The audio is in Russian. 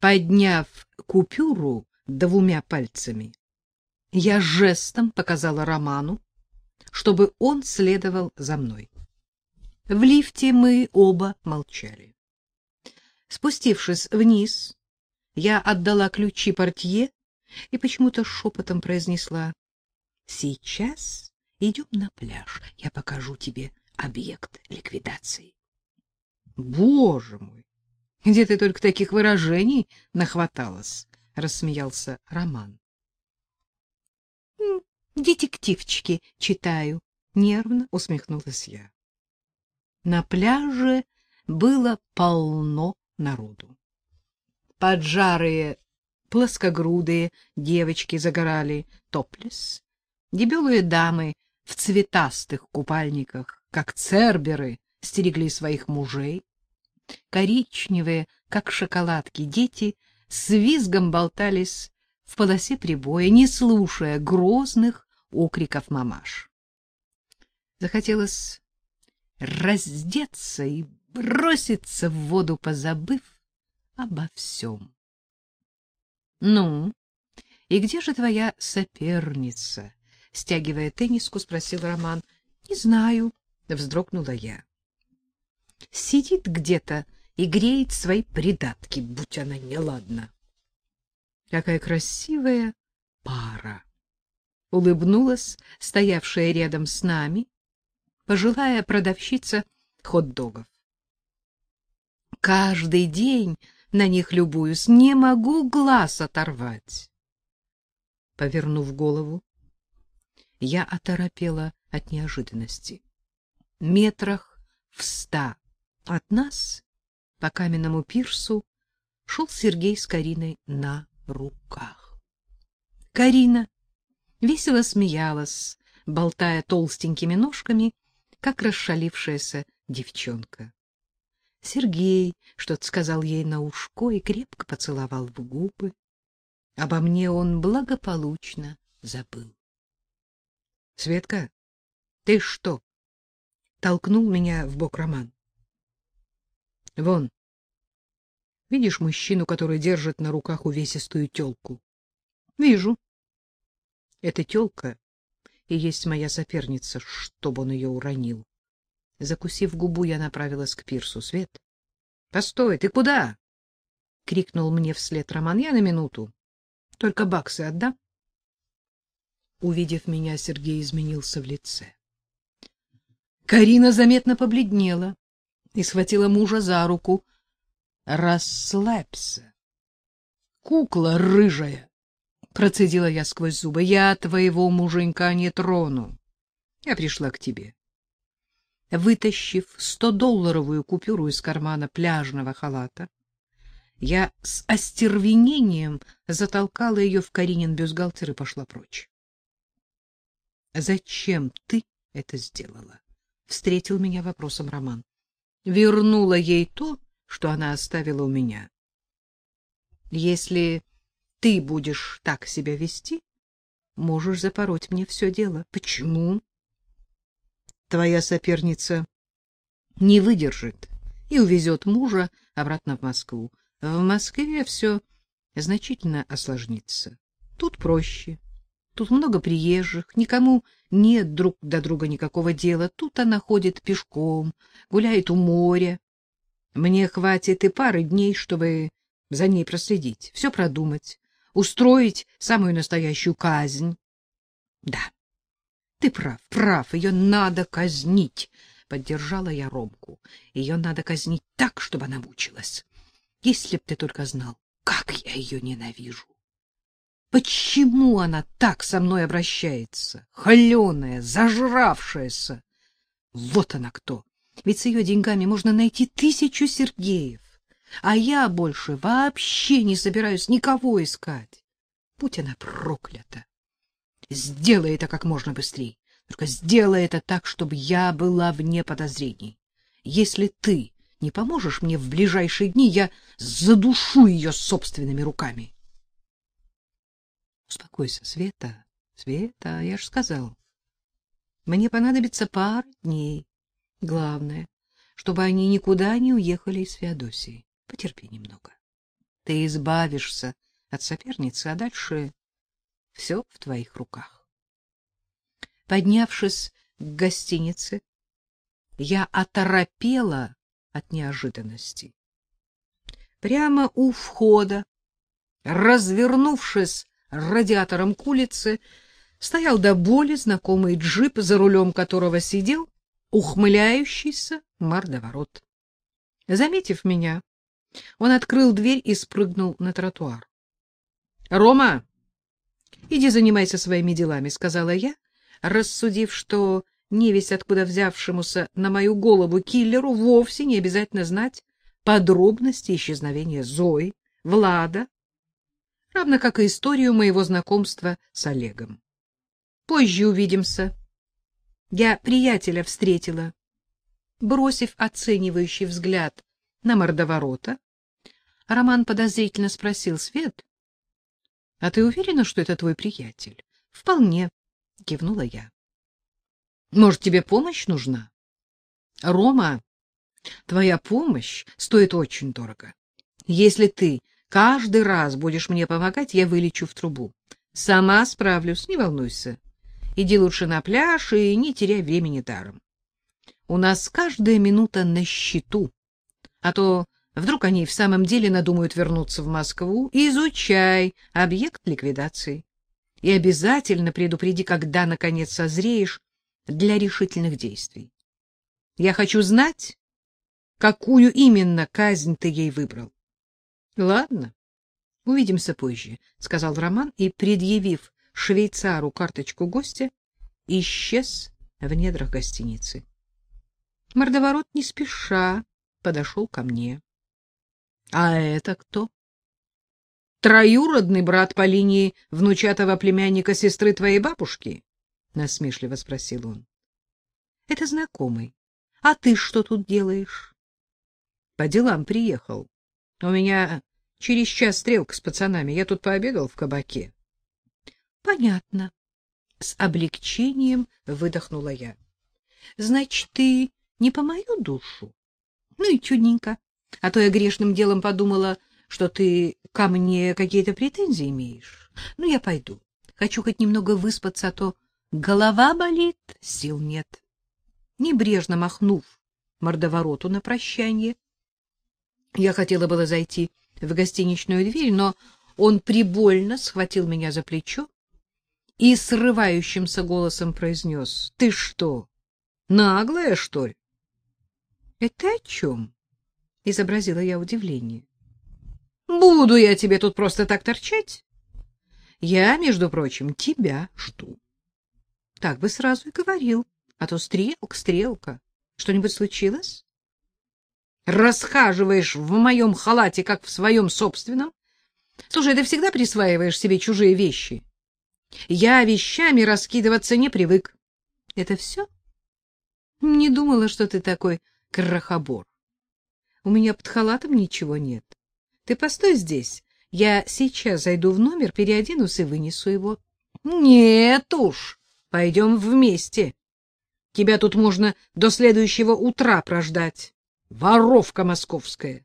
Подняв купюру двумя пальцами, я жестом показала Роману, чтобы он следовал за мной. В лифте мы оба молчали. Спустившись вниз, я отдала ключи портье и почему-то шепотом произнесла «Сейчас идем на пляж, я покажу тебе объект ликвидации». «Боже мой! Где ты только таких выражений нахваталась?» — рассмеялся Роман. «Детективчики читаю», — нервно усмехнулась я. На пляже было полно народу. Поджарые, плоскогрудые девочки загорали топлес, дебелые дамы в цветастых купальниках, как церберы, стерегли своих мужей, коричневые, как шоколадки, дети с визгом болтались в полосе прибоя, не слушая грозных окриков мамаш. Захотелось раздеться и броситься в воду, позабыв обо всем. — Ну, и где же твоя соперница? — стягивая тенниску, спросил Роман. — Не знаю, — вздрогнула я. — Сидит где-то и греет свои придатки, будь она неладна. — Какая красивая пара! — улыбнулась стоявшая рядом с нами пожилая продавщица хот-догов. Каждый день на них любуюсь, не могу глаз оторвать. Повернув голову, я оторопела от неожиданности. Метрах в ста от нас по каменному пирсу шел Сергей с Кариной на руках. Карина весело смеялась, болтая толстенькими ножками, как расшалившаяся девчонка. Сергей что-то сказал ей на ушко и крепко поцеловал в губы. Обо мне он благополучно забыл. — Светка, ты что? — толкнул меня в бок Роман. — Вон, видишь мужчину, который держит на руках увесистую тёлку? — Вижу. Эта тёлка и есть моя соперница, чтобы он ее уронил. Закусив губу, я направилась к пирсу. Свет. Постой, ты куда? крикнул мне вслед Роман. Я на минуту. Только баксы отдам. Увидев меня, Сергей изменился в лице. Карина заметно побледнела и схватила мужа за руку. Расслабься. Кукла рыжая. Процедила я сквозь зубы. Я твоего муженька не трону. Я пришла к тебе. Вытащив стодолларовую купюру из кармана пляжного халата, я с остервенением затолкала ее в Каринин бюстгальтер и пошла прочь. — Зачем ты это сделала? — встретил меня вопросом Роман. — Вернула ей то, что она оставила у меня. — Если ты будешь так себя вести, можешь запороть мне все дело. Почему? Твоя соперница не выдержит и увезет мужа обратно в Москву. В Москве все значительно осложнится. Тут проще. Тут много приезжих, никому нет друг до друга никакого дела. Тут она ходит пешком, гуляет у моря. Мне хватит и пары дней, чтобы за ней проследить, все продумать устроить самую настоящую казнь. Да. Ты прав, прав, ее надо казнить, поддержала я Ромку. Ее надо казнить так, чтобы она мучилась. Если б ты только знал, как я ее ненавижу. Почему она так со мной обращается? Холеная, зажравшаяся. Вот она кто. Ведь с ее деньгами можно найти тысячу Сергеев. А я больше вообще не собираюсь никого искать. Будь она проклята. Сделай это как можно быстрее. Только сделай это так, чтобы я была вне подозрений. Если ты не поможешь мне в ближайшие дни, я задушу ее собственными руками. Успокойся, Света. Света, я же сказал. Мне понадобится пара дней. Главное, чтобы они никуда не уехали из Феодосии. Потерпи немного. Ты избавишься от соперницы, а дальше все в твоих руках. Поднявшись к гостинице, я оторопела от неожиданности. Прямо у входа, развернувшись радиатором к улице, стоял до боли знакомый джип, за рулем которого сидел ухмыляющийся мордоворот. Заметив меня, он открыл дверь и спрыгнул на тротуар. — Рома, иди занимайся своими делами, — сказала я, рассудив, что невесть откуда взявшемуся на мою голову киллеру вовсе не обязательно знать подробности исчезновения Зои, Влада, равно как и историю моего знакомства с Олегом. Позже увидимся. Я приятеля встретила. Бросив оценивающий взгляд на мордоворота, Роман подозрительно спросил Свет, — А ты уверена, что это твой приятель? — Вполне, — кивнула я. — Может, тебе помощь нужна? — Рома, твоя помощь стоит очень дорого. Если ты каждый раз будешь мне помогать, я вылечу в трубу. Сама справлюсь, не волнуйся. Иди лучше на пляж и не теряй времени даром. У нас каждая минута на счету, а то вдруг они в самом деле надумают вернуться в Москву. Изучай объект ликвидации. И обязательно предупреди, когда, наконец, созреешь для решительных действий. Я хочу знать, какую именно казнь ты ей выбрал. — Ладно, увидимся позже, — сказал Роман и, предъявив швейцару карточку гостя, исчез в недрах гостиницы. Мордоворот не спеша подошел ко мне. — А это кто? — Троюродный брат по линии внучатого племянника сестры твоей бабушки? — насмешливо спросил он. — Это знакомый. А ты что тут делаешь? — По делам приехал. У меня через час стрелка с пацанами. Я тут пообедал в кабаке. — Понятно. С облегчением выдохнула я. — Значит, ты не по мою душу? Ну и чудненько. А то я грешным делом подумала, что ты ко мне какие-то претензии имеешь. Ну, я пойду. Хочу хоть немного выспаться, а то голова болит, сил нет. Небрежно махнув мордовороту на прощание, я хотела было зайти в гостиничную дверь, но он прибольно схватил меня за плечо и срывающимся голосом произнес. — Ты что, наглая, что ли? — Это о чем? — изобразила я удивление. — Буду я тебе тут просто так торчать? Я, между прочим, тебя жду. Так бы сразу и говорил, а то стрелка, стрелка. Что-нибудь случилось? Расхаживаешь в моем халате, как в своем собственном? Слушай, ты всегда присваиваешь себе чужие вещи. Я вещами раскидываться не привык. Это все? Не думала, что ты такой крохобор. У меня под халатом ничего нет. Ты постой здесь. Я сейчас зайду в номер, переоденусь и вынесу его. Нет уж, пойдем вместе. Тебя тут можно до следующего утра прождать. Воровка московская.